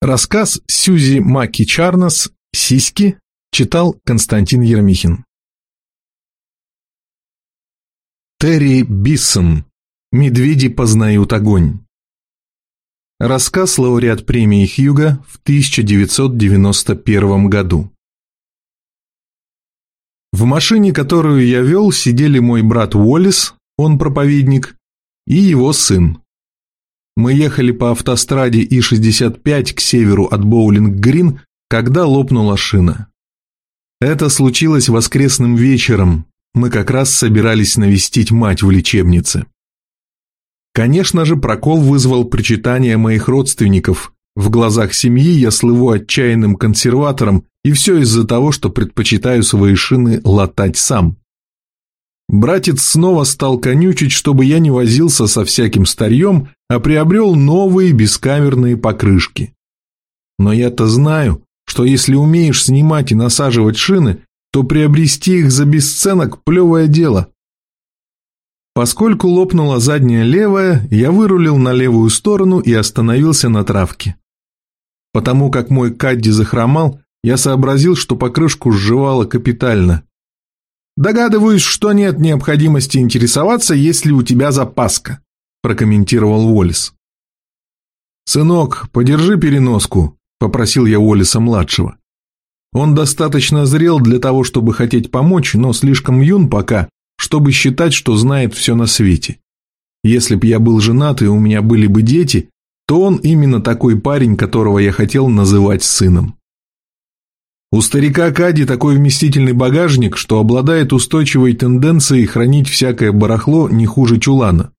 Рассказ Сьюзи Маки Чарнес «Сиськи» читал Константин Ермихин. Терри Биссон «Медведи познают огонь». Рассказ лауреат премии Хьюга в 1991 году. В машине, которую я вел, сидели мой брат Уоллес, он проповедник, и его сын. Мы ехали по автостраде И-65 к северу от Боулинг-Грин, когда лопнула шина. Это случилось воскресным вечером, мы как раз собирались навестить мать в лечебнице. Конечно же, прокол вызвал причитание моих родственников. В глазах семьи я слыву отчаянным консерватором, и все из-за того, что предпочитаю свои шины латать сам. Братец снова стал конючить, чтобы я не возился со всяким старьем, а приобрел новые бескамерные покрышки. Но я-то знаю, что если умеешь снимать и насаживать шины, то приобрести их за бесценок – плевое дело. Поскольку лопнула задняя левая, я вырулил на левую сторону и остановился на травке. Потому как мой Кадди захромал, я сообразил, что покрышку сживало капитально. «Догадываюсь, что нет необходимости интересоваться, есть ли у тебя запаска», прокомментировал Уоллес. «Сынок, подержи переноску», – попросил я Уоллеса-младшего. Он достаточно зрел для того, чтобы хотеть помочь, но слишком юн пока, чтобы считать, что знает все на свете. Если б я был женат и у меня были бы дети, то он именно такой парень, которого я хотел называть сыном. У старика Кади такой вместительный багажник, что обладает устойчивой тенденцией хранить всякое барахло не хуже чулана.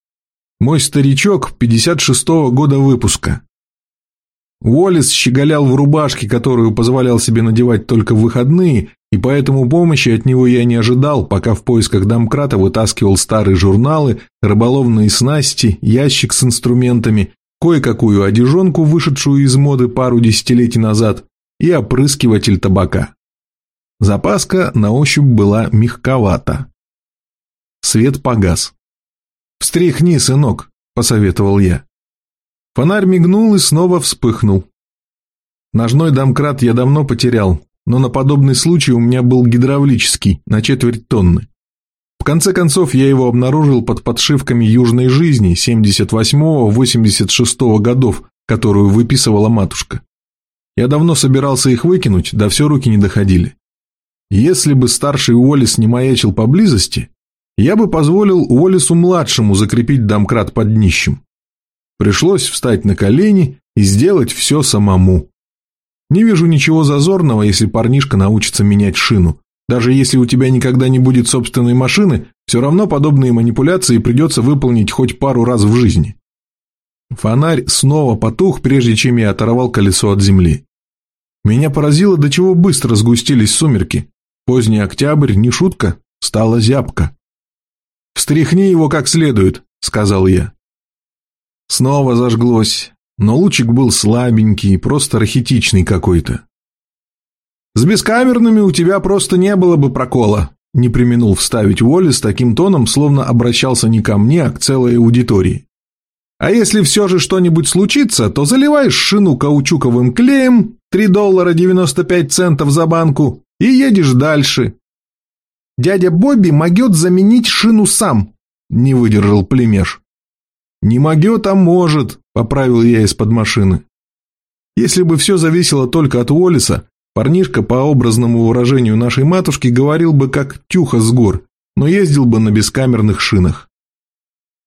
Мой старичок 56-го года выпуска. Уоллес щеголял в рубашке, которую позволял себе надевать только в выходные, и поэтому помощи от него я не ожидал, пока в поисках домкрата вытаскивал старые журналы, рыболовные снасти, ящик с инструментами, кое-какую одежонку, вышедшую из моды пару десятилетий назад, и опрыскиватель табака. Запаска на ощупь была мягковата. Свет погас. «Встряхни, сынок», – посоветовал я. Фонарь мигнул и снова вспыхнул. Ножной домкрат я давно потерял, но на подобный случай у меня был гидравлический, на четверть тонны. В конце концов, я его обнаружил под подшивками «Южной жизни» 78-86 годов, которую выписывала матушка. Я давно собирался их выкинуть, да все руки не доходили. Если бы старший Уоллес не маячил поблизости, я бы позволил Уоллесу-младшему закрепить домкрат под днищем. Пришлось встать на колени и сделать все самому. Не вижу ничего зазорного, если парнишка научится менять шину. Даже если у тебя никогда не будет собственной машины, все равно подобные манипуляции придется выполнить хоть пару раз в жизни. Фонарь снова потух, прежде чем я оторвал колесо от земли. Меня поразило, до чего быстро сгустились сумерки. Поздний октябрь, не шутка, стала зябка. «Встряхни его как следует», — сказал я. Снова зажглось, но лучик был слабенький, просто рахитичный какой-то. «С бескамерными у тебя просто не было бы прокола», — не применул вставить Уолли с таким тоном, словно обращался не ко мне, а к целой аудитории. «А если все же что-нибудь случится, то заливаешь шину каучуковым клеем, 3 доллара 95 центов за банку, и едешь дальше. Дядя Бобби могет заменить шину сам, не выдержал племеж. Не могет, а может, поправил я из-под машины. Если бы все зависело только от Уоллеса, парнишка, по образному выражению нашей матушки, говорил бы как тюха с гор, но ездил бы на бескамерных шинах.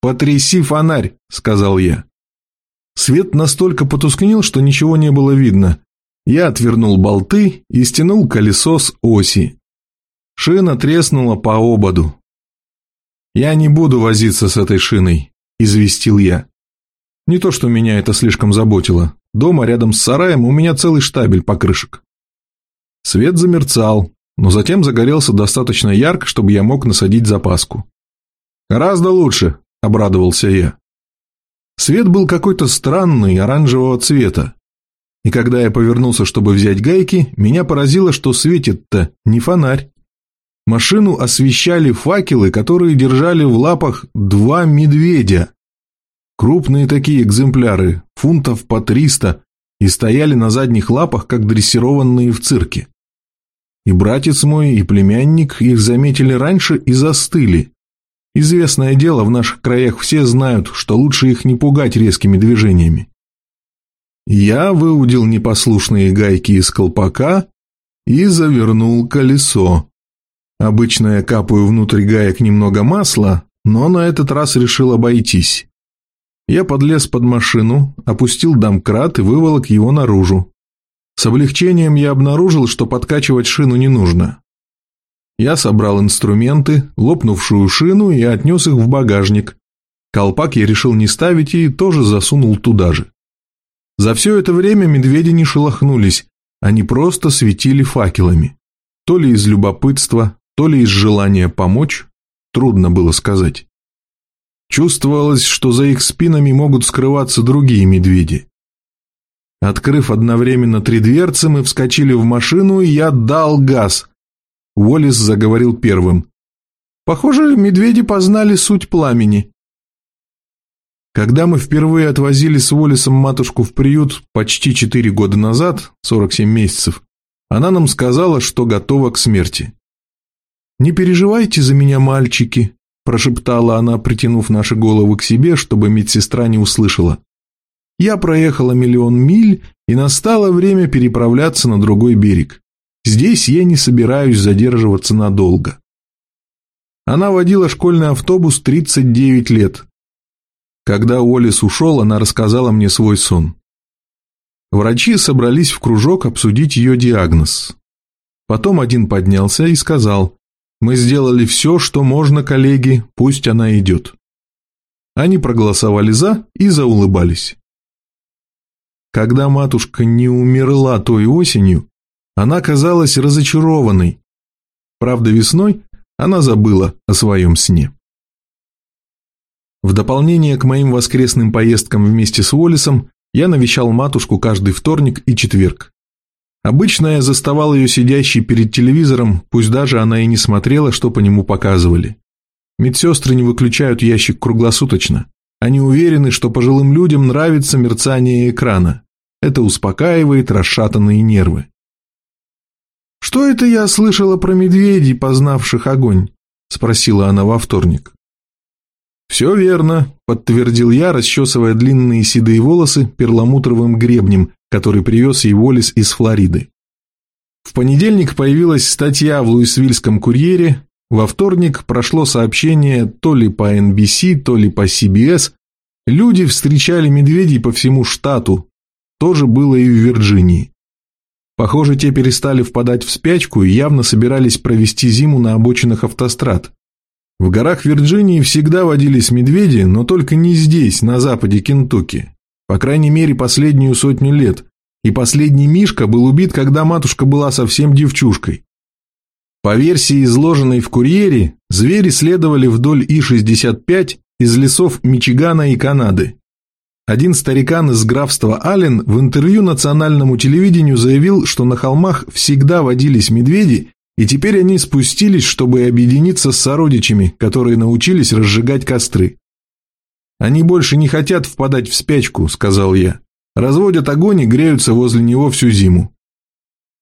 «Потряси фонарь», — сказал я. Свет настолько потускнел, что ничего не было видно, я отвернул болты и стянул колесо с оси. Шина треснула по ободу. «Я не буду возиться с этой шиной», – известил я. Не то, что меня это слишком заботило. Дома рядом с сараем у меня целый штабель покрышек. Свет замерцал, но затем загорелся достаточно ярко, чтобы я мог насадить запаску. «Гораздо лучше», – обрадовался я. Свет был какой-то странный, оранжевого цвета, и когда я повернулся, чтобы взять гайки, меня поразило, что светит-то не фонарь. Машину освещали факелы, которые держали в лапах два медведя. Крупные такие экземпляры, фунтов по триста, и стояли на задних лапах, как дрессированные в цирке. И братец мой, и племянник их заметили раньше и застыли. Известное дело, в наших краях все знают, что лучше их не пугать резкими движениями. Я выудил непослушные гайки из колпака и завернул колесо. Обычно я капаю внутрь гаек немного масла, но на этот раз решил обойтись. Я подлез под машину, опустил домкрат и выволок его наружу. С облегчением я обнаружил, что подкачивать шину не нужно. Я собрал инструменты, лопнувшую шину и отнес их в багажник. Колпак я решил не ставить и тоже засунул туда же. За все это время медведи не шелохнулись, они просто светили факелами. То ли из любопытства, то ли из желания помочь, трудно было сказать. Чувствовалось, что за их спинами могут скрываться другие медведи. Открыв одновременно три дверцы, мы вскочили в машину, и я дал газ. Уоллес заговорил первым. «Похоже, медведи познали суть пламени». Когда мы впервые отвозили с Уоллесом матушку в приют почти четыре года назад, 47 месяцев, она нам сказала, что готова к смерти. «Не переживайте за меня, мальчики», – прошептала она, притянув наши головы к себе, чтобы медсестра не услышала. Я проехала миллион миль, и настало время переправляться на другой берег. Здесь я не собираюсь задерживаться надолго. Она водила школьный автобус 39 лет. Когда Олис ушел, она рассказала мне свой сон. Врачи собрались в кружок обсудить ее диагноз. Потом один поднялся и сказал, «Мы сделали все, что можно, коллеги, пусть она идет». Они проголосовали «за» и заулыбались. Когда матушка не умерла той осенью, она казалась разочарованной. Правда, весной она забыла о своем сне. В дополнение к моим воскресным поездкам вместе с Уоллесом я навещал матушку каждый вторник и четверг. Обычно я заставал ее сидящей перед телевизором, пусть даже она и не смотрела, что по нему показывали. Медсестры не выключают ящик круглосуточно. Они уверены, что пожилым людям нравится мерцание экрана. Это успокаивает расшатанные нервы. «Что это я слышала про медведей, познавших огонь?» – спросила она во вторник. «Все верно», – подтвердил я, расчесывая длинные седые волосы перламутровым гребнем, который привез ей Уоллес из Флориды. В понедельник появилась статья в Луисвильском курьере, во вторник прошло сообщение то ли по NBC, то ли по CBS. Люди встречали медведей по всему штату. То же было и в Вирджинии. Похоже, те перестали впадать в спячку и явно собирались провести зиму на обочинах автострад. В горах Вирджинии всегда водились медведи, но только не здесь, на западе Кентукки. По крайней мере, последнюю сотню лет. И последний Мишка был убит, когда матушка была совсем девчушкой. По версии, изложенной в «Курьере», звери следовали вдоль И-65 из лесов Мичигана и Канады. Один старикан из графства Аллен в интервью национальному телевидению заявил, что на холмах всегда водились медведи, и теперь они спустились, чтобы объединиться с сородичами, которые научились разжигать костры. «Они больше не хотят впадать в спячку», — сказал я. «Разводят огонь и греются возле него всю зиму».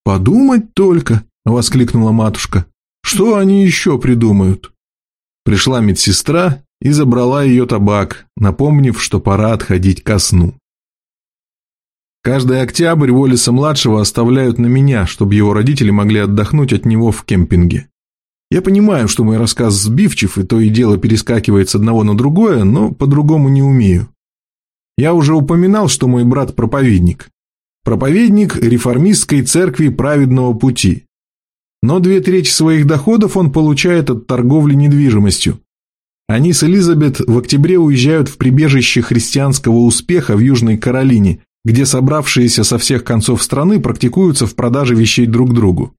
«Подумать только», – воскликнула матушка. «Что они еще придумают?» Пришла медсестра и забрала ее табак, напомнив, что пора отходить ко сну. Каждый октябрь Уоллеса-младшего оставляют на меня, чтобы его родители могли отдохнуть от него в кемпинге. Я понимаю, что мой рассказ сбивчив, и то и дело перескакивает с одного на другое, но по-другому не умею. Я уже упоминал, что мой брат проповедник. Проповедник реформистской церкви праведного пути но две трети своих доходов он получает от торговли недвижимостью. Они с Элизабет в октябре уезжают в прибежище христианского успеха в Южной Каролине, где собравшиеся со всех концов страны практикуются в продаже вещей друг другу.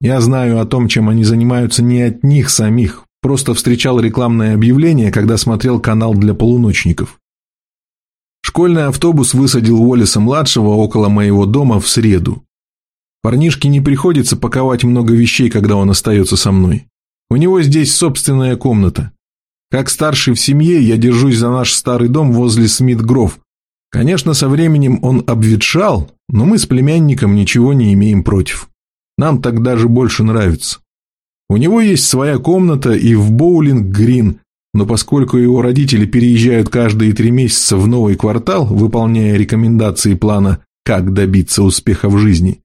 Я знаю о том, чем они занимаются не от них самих, просто встречал рекламное объявление, когда смотрел канал для полуночников. Школьный автобус высадил Уоллеса-младшего около моего дома в среду. Парнишке не приходится паковать много вещей, когда он остается со мной. У него здесь собственная комната. Как старший в семье я держусь за наш старый дом возле Смит-Гров, Конечно, со временем он обветшал, но мы с племянником ничего не имеем против. Нам так даже больше нравится. У него есть своя комната и в боулинг-грин, но поскольку его родители переезжают каждые три месяца в новый квартал, выполняя рекомендации плана «Как добиться успеха в жизни»,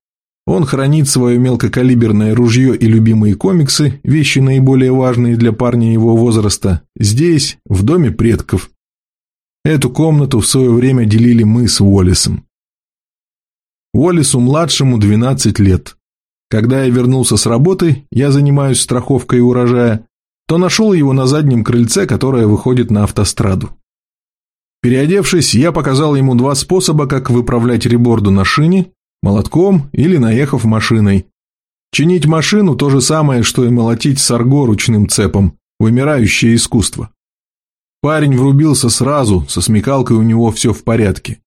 он хранит свое мелкокалиберное ружье и любимые комиксы, вещи наиболее важные для парня его возраста, здесь, в доме предков. Эту комнату в свое время делили мы с Уоллесом. Уоллесу-младшему 12 лет. Когда я вернулся с работы, я занимаюсь страховкой урожая, то нашел его на заднем крыльце, которое выходит на автостраду. Переодевшись, я показал ему два способа, как выправлять реборду на шине, молотком или наехав машиной. Чинить машину – то же самое, что и молотить сарго ручным цепом, вымирающее искусство. Парень врубился сразу, со смекалкой у него все в порядке.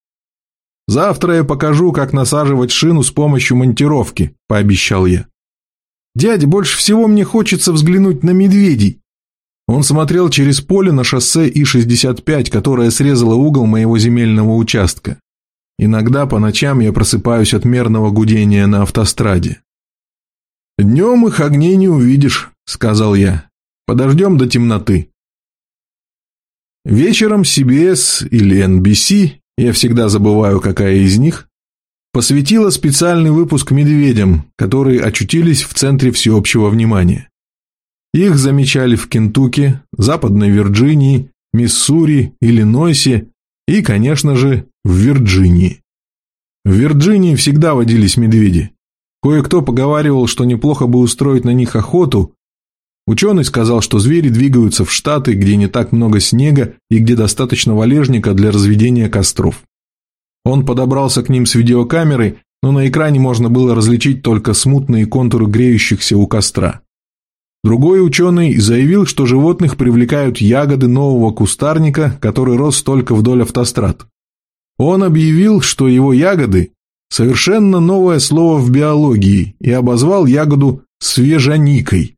«Завтра я покажу, как насаживать шину с помощью монтировки», – пообещал я. «Дядя, больше всего мне хочется взглянуть на медведей». Он смотрел через поле на шоссе И-65, которое срезало угол моего земельного участка. Иногда по ночам я просыпаюсь от мерного гудения на автостраде. «Днем их огней не увидишь», — сказал я. «Подождем до темноты». Вечером CBS или NBC, я всегда забываю, какая из них, посвятила специальный выпуск медведям, которые очутились в центре всеобщего внимания. Их замечали в Кентукки, Западной Вирджинии, Миссури, Иллинойсе и, конечно же, в Вирджинии. В Вирджинии всегда водились медведи. Кое-кто поговаривал, что неплохо бы устроить на них охоту. Ученый сказал, что звери двигаются в Штаты, где не так много снега и где достаточно валежника для разведения костров. Он подобрался к ним с видеокамерой, но на экране можно было различить только смутные контуры греющихся у костра. Другой ученый заявил, что животных привлекают ягоды нового кустарника, который рос только вдоль автострад. Он объявил, что его ягоды – совершенно новое слово в биологии и обозвал ягоду свежаникой.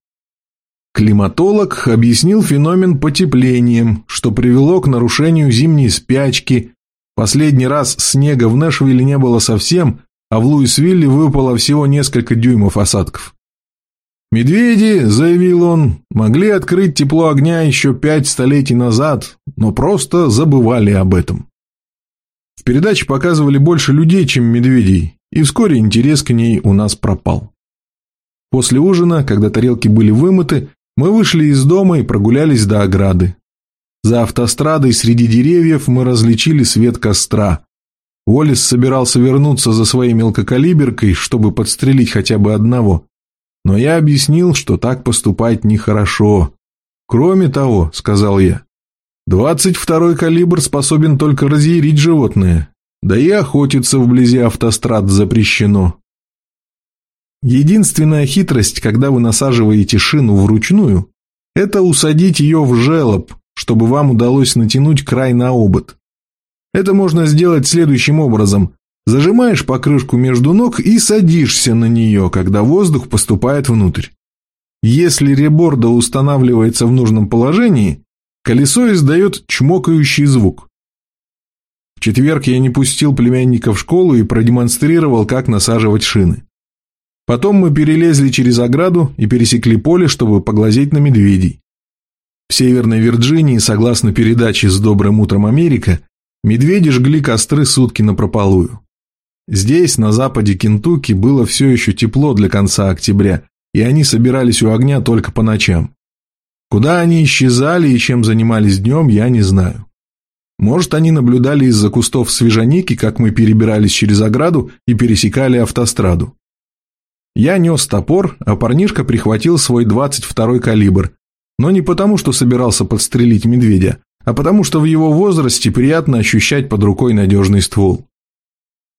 Климатолог объяснил феномен потеплением, что привело к нарушению зимней спячки. Последний раз снега в Нэшвилле не было совсем, а в Луисвилле выпало всего несколько дюймов осадков. Медведи, заявил он, могли открыть тепло огня еще пять столетий назад, но просто забывали об этом. В передаче показывали больше людей, чем медведей, и вскоре интерес к ней у нас пропал. После ужина, когда тарелки были вымыты, мы вышли из дома и прогулялись до ограды. За автострадой среди деревьев мы различили свет костра. Уоллес собирался вернуться за своей мелкокалиберкой, чтобы подстрелить хотя бы одного. Но я объяснил, что так поступать нехорошо. Кроме того, сказал я, Двадцать второй калибр способен только разъярить животное, да и охотиться вблизи автострад запрещено. Единственная хитрость, когда вы насаживаете шину вручную, это усадить ее в желоб, чтобы вам удалось натянуть край на обод. Это можно сделать следующим образом. Зажимаешь покрышку между ног и садишься на нее, когда воздух поступает внутрь. Если реборда устанавливается в нужном положении, Колесо издает чмокающий звук. В четверг я не пустил племянника в школу и продемонстрировал, как насаживать шины. Потом мы перелезли через ограду и пересекли поле, чтобы поглазеть на медведей. В Северной Вирджинии, согласно передаче «С добрым утром, Америка», медведи жгли костры сутки напрополую. Здесь, на западе Кентукки, было все еще тепло для конца октября, и они собирались у огня только по ночам. Куда они исчезали и чем занимались днем, я не знаю. Может, они наблюдали из-за кустов свежаники, как мы перебирались через ограду и пересекали автостраду. Я нес топор, а парнишка прихватил свой 22-й калибр, но не потому, что собирался подстрелить медведя, а потому, что в его возрасте приятно ощущать под рукой надежный ствол.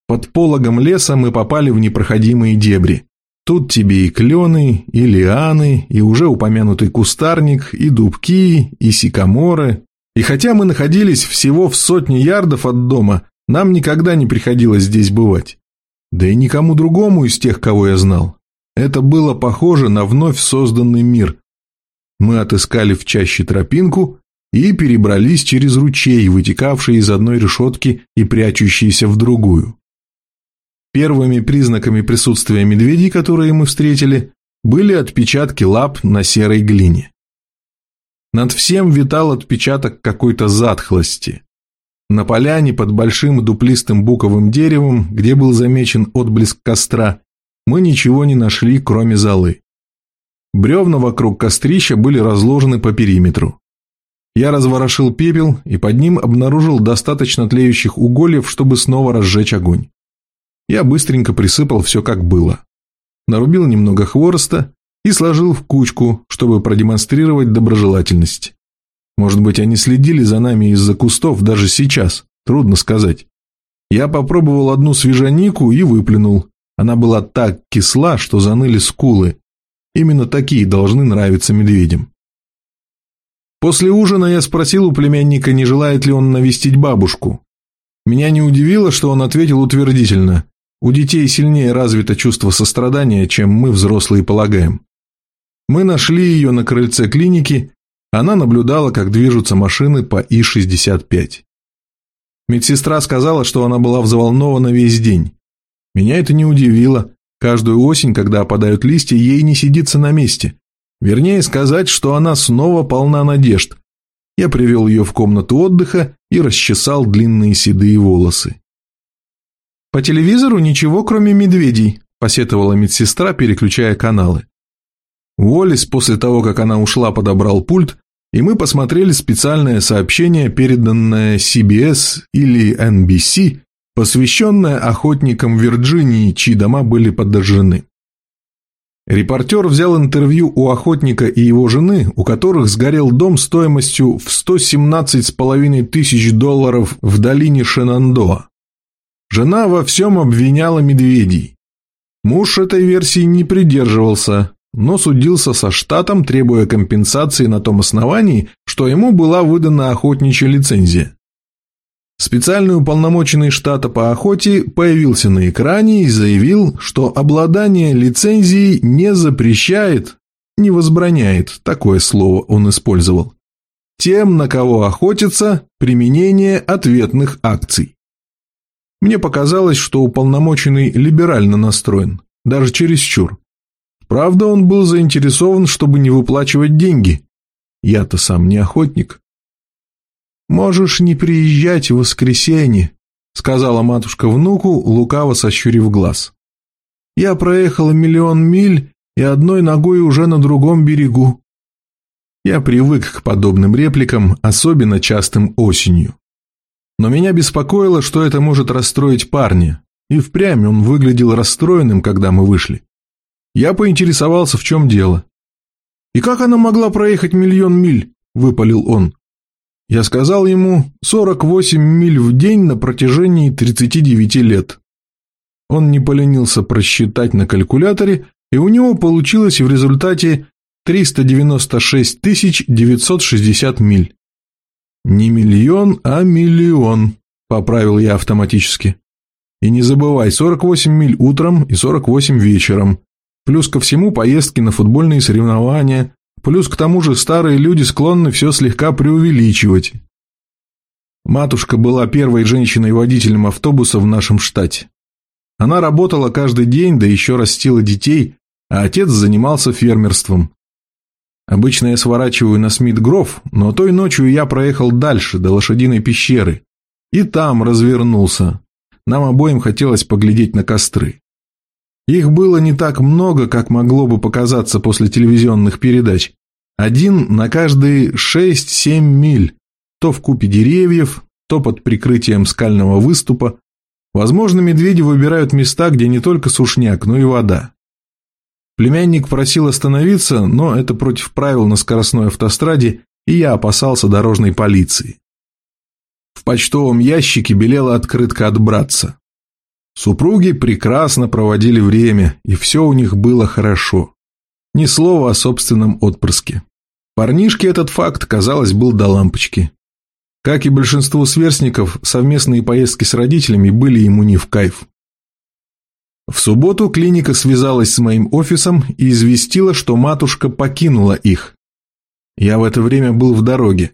Под пологом леса мы попали в непроходимые дебри. Тут тебе и клены, и лианы, и уже упомянутый кустарник, и дубки, и сикаморы. И хотя мы находились всего в сотне ярдов от дома, нам никогда не приходилось здесь бывать. Да и никому другому из тех, кого я знал. Это было похоже на вновь созданный мир. Мы отыскали в чаще тропинку и перебрались через ручей, вытекавший из одной решетки и прячущийся в другую. Первыми признаками присутствия медведей, которые мы встретили, были отпечатки лап на серой глине. Над всем витал отпечаток какой-то затхлости. На поляне под большим дуплистым буковым деревом, где был замечен отблеск костра, мы ничего не нашли, кроме золы. Бревна вокруг кострища были разложены по периметру. Я разворошил пепел и под ним обнаружил достаточно тлеющих угольев, чтобы снова разжечь огонь. Я быстренько присыпал все как было. Нарубил немного хвороста и сложил в кучку, чтобы продемонстрировать доброжелательность. Может быть, они следили за нами из-за кустов даже сейчас, трудно сказать. Я попробовал одну свежанику и выплюнул. Она была так кисла, что заныли скулы. Именно такие должны нравиться медведям. После ужина я спросил у племянника, не желает ли он навестить бабушку. Меня не удивило, что он ответил утвердительно. У детей сильнее развито чувство сострадания, чем мы, взрослые, полагаем. Мы нашли ее на крыльце клиники, она наблюдала, как движутся машины по И-65. Медсестра сказала, что она была взволнована весь день. Меня это не удивило. Каждую осень, когда опадают листья, ей не сидится на месте. Вернее сказать, что она снова полна надежд. Я привел ее в комнату отдыха и расчесал длинные седые волосы. «По телевизору ничего, кроме медведей», – посетовала медсестра, переключая каналы. Уоллес после того, как она ушла, подобрал пульт, и мы посмотрели специальное сообщение, переданное CBS или NBC, посвященное охотникам Вирджинии, чьи дома были подожжены. Репортер взял интервью у охотника и его жены, у которых сгорел дом стоимостью в 117,5 тысяч долларов в долине Шенандоа. Жена во всем обвиняла медведей. Муж этой версии не придерживался, но судился со штатом, требуя компенсации на том основании, что ему была выдана охотничья лицензия. Специальный уполномоченный штата по охоте появился на экране и заявил, что обладание лицензией не запрещает, не возбраняет, такое слово он использовал, тем, на кого охотятся, применение ответных акций. Мне показалось, что уполномоченный либерально настроен, даже чересчур. Правда, он был заинтересован, чтобы не выплачивать деньги. Я-то сам не охотник. «Можешь не приезжать в воскресенье», — сказала матушка внуку, лукаво сощурив глаз. «Я проехала миллион миль и одной ногой уже на другом берегу». Я привык к подобным репликам, особенно частым осенью. Но меня беспокоило, что это может расстроить парня, и впрямь он выглядел расстроенным, когда мы вышли. Я поинтересовался, в чем дело. «И как она могла проехать миллион миль?» – выпалил он. Я сказал ему 48 миль в день на протяжении 39 лет. Он не поленился просчитать на калькуляторе, и у него получилось в результате 396 960 миль. Не миллион, а миллион, поправил я автоматически. И не забывай, 48 миль утром и 48 вечером. Плюс ко всему поездки на футбольные соревнования, плюс к тому же старые люди склонны все слегка преувеличивать. Матушка была первой женщиной-водителем автобуса в нашем штате. Она работала каждый день, да еще растила детей, а отец занимался фермерством. Обычно я сворачиваю на Смит-Гров, но той ночью я проехал дальше, до лошадиной пещеры. И там развернулся. Нам обоим хотелось поглядеть на костры. Их было не так много, как могло бы показаться после телевизионных передач. Один на каждые 6-7 миль, то в купе деревьев, то под прикрытием скального выступа. Возможно, медведи выбирают места, где не только сушняк, но и вода. Племянник просил остановиться, но это против правил на скоростной автостраде, и я опасался дорожной полиции. В почтовом ящике белела открытка от братца. Супруги прекрасно проводили время, и все у них было хорошо. Ни слова о собственном отпрыске. Парнишке этот факт, казалось, был до лампочки. Как и большинству сверстников, совместные поездки с родителями были ему не в кайф. В субботу клиника связалась с моим офисом и известила, что матушка покинула их. Я в это время был в дороге.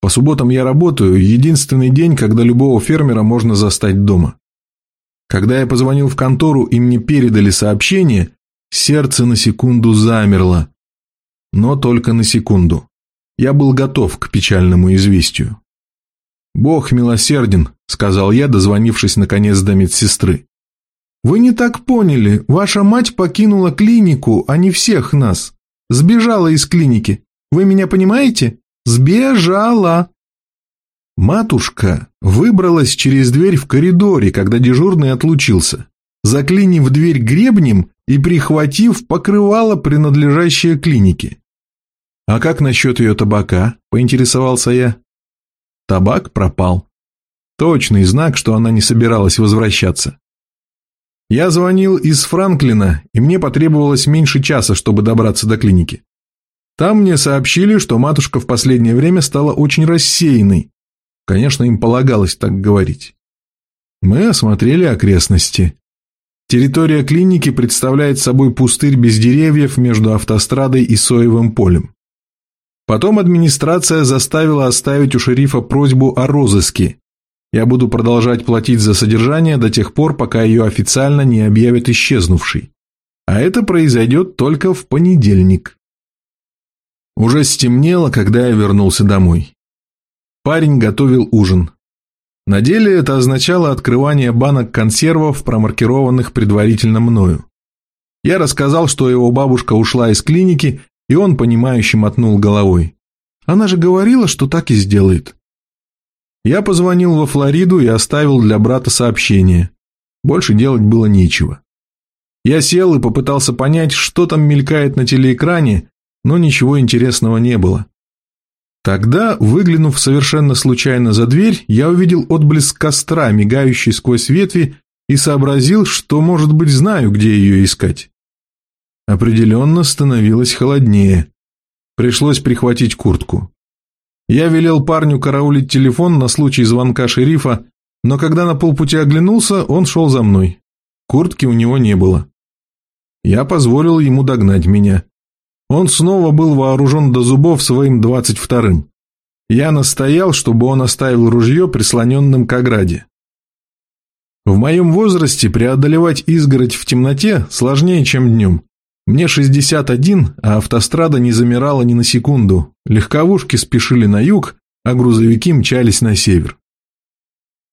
По субботам я работаю, единственный день, когда любого фермера можно застать дома. Когда я позвонил в контору и мне передали сообщение, сердце на секунду замерло. Но только на секунду. Я был готов к печальному известию. «Бог милосерден», — сказал я, дозвонившись наконец до медсестры. «Вы не так поняли. Ваша мать покинула клинику, а не всех нас. Сбежала из клиники. Вы меня понимаете? Сбежала!» Матушка выбралась через дверь в коридоре, когда дежурный отлучился, заклинив дверь гребнем и прихватив покрывало, принадлежащее клинике. «А как насчет ее табака?» – поинтересовался я. Табак пропал. Точный знак, что она не собиралась возвращаться. Я звонил из Франклина, и мне потребовалось меньше часа, чтобы добраться до клиники. Там мне сообщили, что матушка в последнее время стала очень рассеянной. Конечно, им полагалось так говорить. Мы осмотрели окрестности. Территория клиники представляет собой пустырь без деревьев между автострадой и соевым полем. Потом администрация заставила оставить у шерифа просьбу о розыске. Я буду продолжать платить за содержание до тех пор, пока ее официально не объявят исчезнувшей. А это произойдет только в понедельник. Уже стемнело, когда я вернулся домой. Парень готовил ужин. На деле это означало открывание банок консервов, промаркированных предварительно мною. Я рассказал, что его бабушка ушла из клиники и он, понимающе мотнул головой. Она же говорила, что так и сделает. Я позвонил во Флориду и оставил для брата сообщение. Больше делать было нечего. Я сел и попытался понять, что там мелькает на телеэкране, но ничего интересного не было. Тогда, выглянув совершенно случайно за дверь, я увидел отблеск костра, мигающий сквозь ветви, и сообразил, что, может быть, знаю, где ее искать. Определенно становилось холоднее. Пришлось прихватить куртку. Я велел парню караулить телефон на случай звонка шерифа, но когда на полпути оглянулся, он шел за мной. Куртки у него не было. Я позволил ему догнать меня. Он снова был вооружен до зубов своим двадцать вторым. Я настоял, чтобы он оставил ружье прислоненным к ограде. В моем возрасте преодолевать изгородь в темноте сложнее, чем днем. Мне 61, а автострада не замирала ни на секунду. Легковушки спешили на юг, а грузовики мчались на север.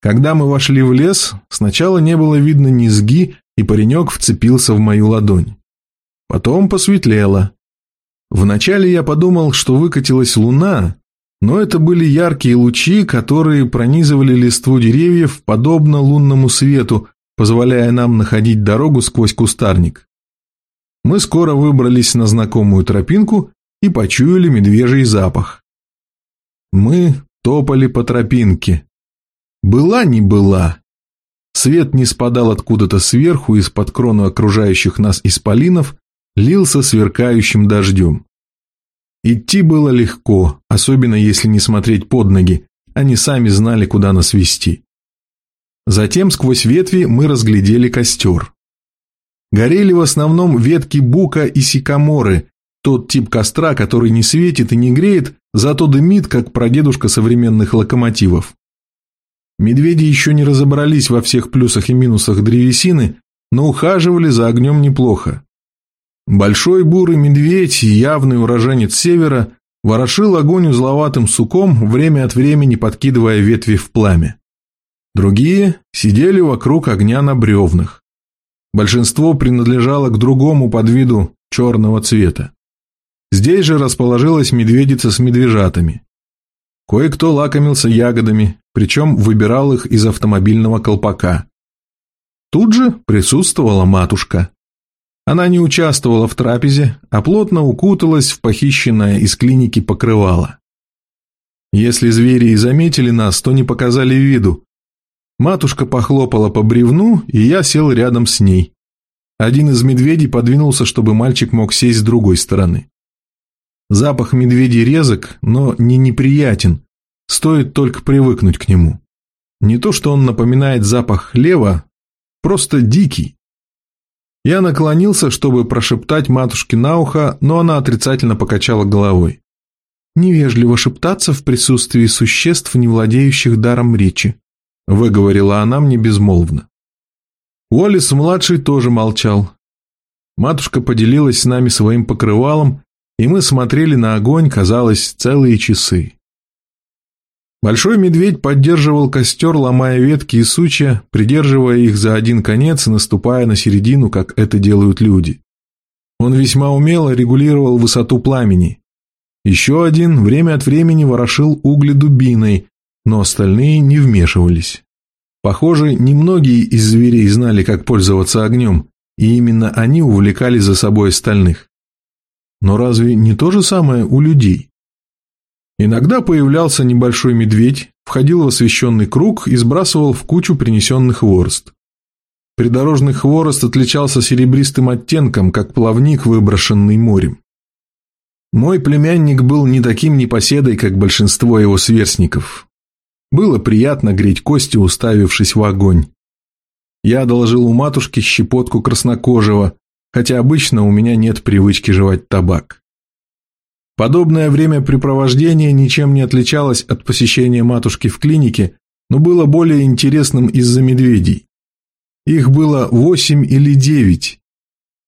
Когда мы вошли в лес, сначала не было видно низги, и паренек вцепился в мою ладонь. Потом посветлело. Вначале я подумал, что выкатилась луна, но это были яркие лучи, которые пронизывали листву деревьев, подобно лунному свету, позволяя нам находить дорогу сквозь кустарник. Мы скоро выбрались на знакомую тропинку и почуяли медвежий запах. Мы топали по тропинке. Была не была. Свет не спадал откуда-то сверху из-под кроны окружающих нас исполинов, лился сверкающим дождем. Идти было легко, особенно если не смотреть под ноги, они сами знали, куда нас вести. Затем сквозь ветви мы разглядели костер. Горели в основном ветки бука и сикаморы, тот тип костра, который не светит и не греет, зато дымит, как прадедушка современных локомотивов. Медведи еще не разобрались во всех плюсах и минусах древесины, но ухаживали за огнем неплохо. Большой бурый медведь, явный уроженец севера, ворошил огонь узловатым суком, время от времени подкидывая ветви в пламя. Другие сидели вокруг огня на бревнах. Большинство принадлежало к другому подвиду черного цвета. Здесь же расположилась медведица с медвежатами. Кое-кто лакомился ягодами, причем выбирал их из автомобильного колпака. Тут же присутствовала матушка. Она не участвовала в трапезе, а плотно укуталась в похищенное из клиники покрывало. Если звери и заметили нас, то не показали виду, Матушка похлопала по бревну, и я сел рядом с ней. Один из медведей подвинулся, чтобы мальчик мог сесть с другой стороны. Запах медведей резок, но не неприятен, стоит только привыкнуть к нему. Не то, что он напоминает запах хлева, просто дикий. Я наклонился, чтобы прошептать матушке на ухо, но она отрицательно покачала головой. невежливо шептаться в присутствии существ, не владеющих даром речи», — выговорила она мне безмолвно. Уоллес-младший тоже молчал. Матушка поделилась с нами своим покрывалом, и мы смотрели на огонь, казалось, целые часы. Большой медведь поддерживал костер, ломая ветки и сучья, придерживая их за один конец и наступая на середину, как это делают люди. Он весьма умело регулировал высоту пламени. Еще один время от времени ворошил угли дубиной, но остальные не вмешивались. Похоже, немногие из зверей знали, как пользоваться огнем, и именно они увлекали за собой остальных. Но разве не то же самое у людей? Иногда появлялся небольшой медведь, входил в освещенный круг и сбрасывал в кучу принесенных хворост. Придорожный хворост отличался серебристым оттенком, как плавник, выброшенный морем. Мой племянник был не таким непоседой, как большинство его сверстников. Было приятно греть кости, уставившись в огонь. Я одолжил у матушки щепотку краснокожего, хотя обычно у меня нет привычки жевать табак. Подобное времяпрепровождение ничем не отличалось от посещения матушки в клинике, но было более интересным из-за медведей. Их было восемь или девять,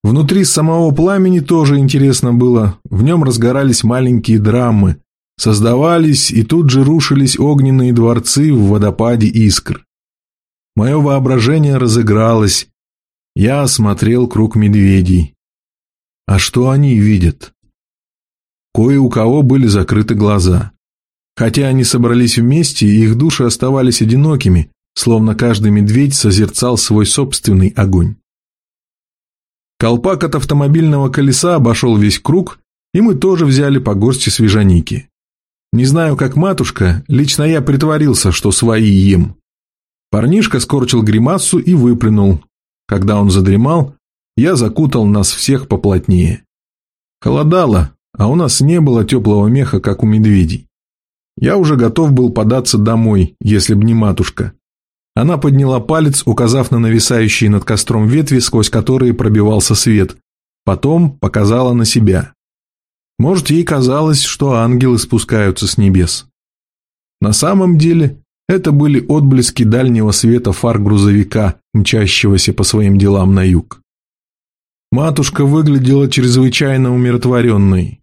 Внутри самого пламени тоже интересно было, в нем разгорались маленькие драмы, создавались и тут же рушились огненные дворцы в водопаде искр. Мое воображение разыгралось, я осмотрел круг медведей. А что они видят? Кое у кого были закрыты глаза. Хотя они собрались вместе, их души оставались одинокими, словно каждый медведь созерцал свой собственный огонь. Колпак от автомобильного колеса обошел весь круг, и мы тоже взяли по горсти свежаники. Не знаю, как матушка, лично я притворился, что свои ем. Парнишка скорчил гримасу и выплюнул. Когда он задремал, я закутал нас всех поплотнее. Холодало, а у нас не было теплого меха, как у медведей. Я уже готов был податься домой, если б не матушка. Она подняла палец, указав на нависающие над костром ветви, сквозь которые пробивался свет. Потом показала на себя. Может, ей казалось, что ангелы спускаются с небес. На самом деле, это были отблески дальнего света фар грузовика, мчащегося по своим делам на юг. Матушка выглядела чрезвычайно умиротворенной.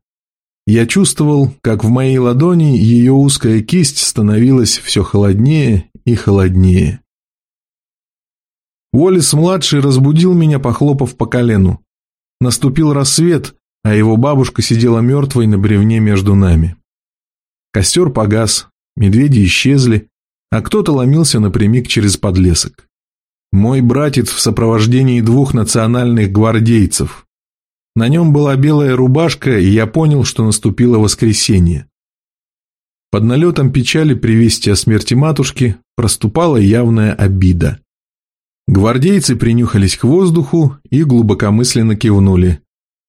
Я чувствовал, как в моей ладони ее узкая кисть становилась все холоднее и холоднее. Уоллес-младший разбудил меня, похлопав по колену. Наступил рассвет, а его бабушка сидела мертвой на бревне между нами. Костер погас, медведи исчезли, а кто-то ломился напрямик через подлесок. Мой братец в сопровождении двух национальных гвардейцев. На нем была белая рубашка, и я понял, что наступило воскресенье. Под налетом печали при вести о смерти матушки проступала явная обида. Гвардейцы принюхались к воздуху и глубокомысленно кивнули.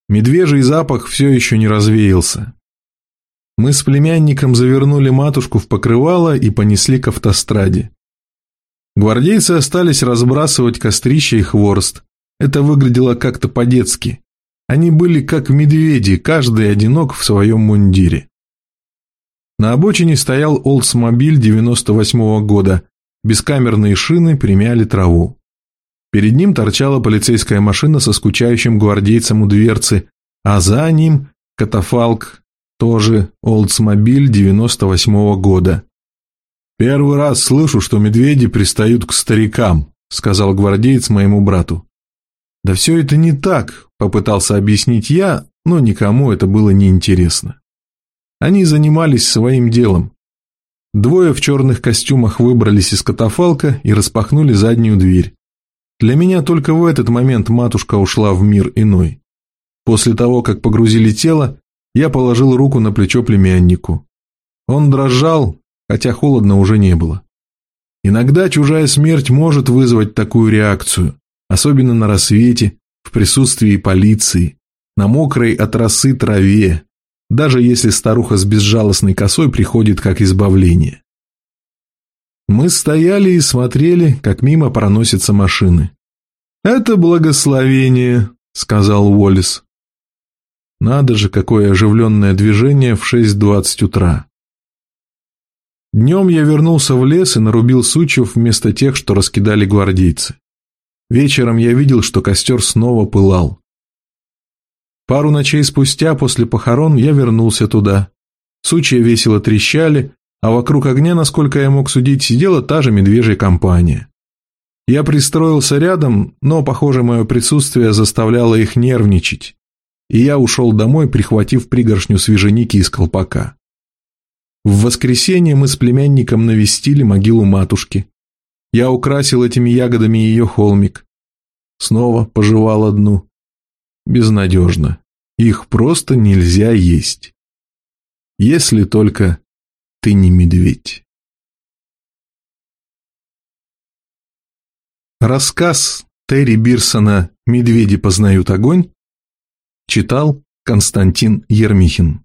Медвежий запах все еще не развеялся. Мы с племянником завернули матушку в покрывало и понесли к автостраде. Гвардейцы остались разбрасывать кострище и хворост. Это выглядело как-то по-детски. Они были как медведи, каждый одинок в своем мундире. На обочине стоял Олдсмобиль 98-го года. Бескамерные шины примяли траву. Перед ним торчала полицейская машина со скучающим гвардейцем у дверцы, а за ним катафалк, тоже Олдсмобиль 98-го года. «Первый раз слышу, что медведи пристают к старикам», сказал гвардеец моему брату. «Да все это не так», попытался объяснить я, но никому это было неинтересно. Они занимались своим делом. Двое в черных костюмах выбрались из катафалка и распахнули заднюю дверь. Для меня только в этот момент матушка ушла в мир иной. После того, как погрузили тело, я положил руку на плечо племяннику. Он дрожал, хотя холодно уже не было. Иногда чужая смерть может вызвать такую реакцию, особенно на рассвете, в присутствии полиции, на мокрой от росы траве, даже если старуха с безжалостной косой приходит как избавление. Мы стояли и смотрели, как мимо проносятся машины. «Это благословение», — сказал Уоллес. Надо же, какое оживленное движение в 6.20 утра. Днем я вернулся в лес и нарубил сучьев вместо тех, что раскидали гвардейцы. Вечером я видел, что костер снова пылал. Пару ночей спустя, после похорон, я вернулся туда. Сучья весело трещали, а вокруг огня, насколько я мог судить, сидела та же медвежья компания. Я пристроился рядом, но, похоже, мое присутствие заставляло их нервничать, и я ушел домой, прихватив пригоршню свеженики из колпака. В воскресенье мы с племянником навестили могилу матушки. Я украсил этими ягодами ее холмик. Снова пожевал одну. Безнадежно. Их просто нельзя есть. Если только ты не медведь. Рассказ Терри Бирсона «Медведи познают огонь» читал Константин Ермихин.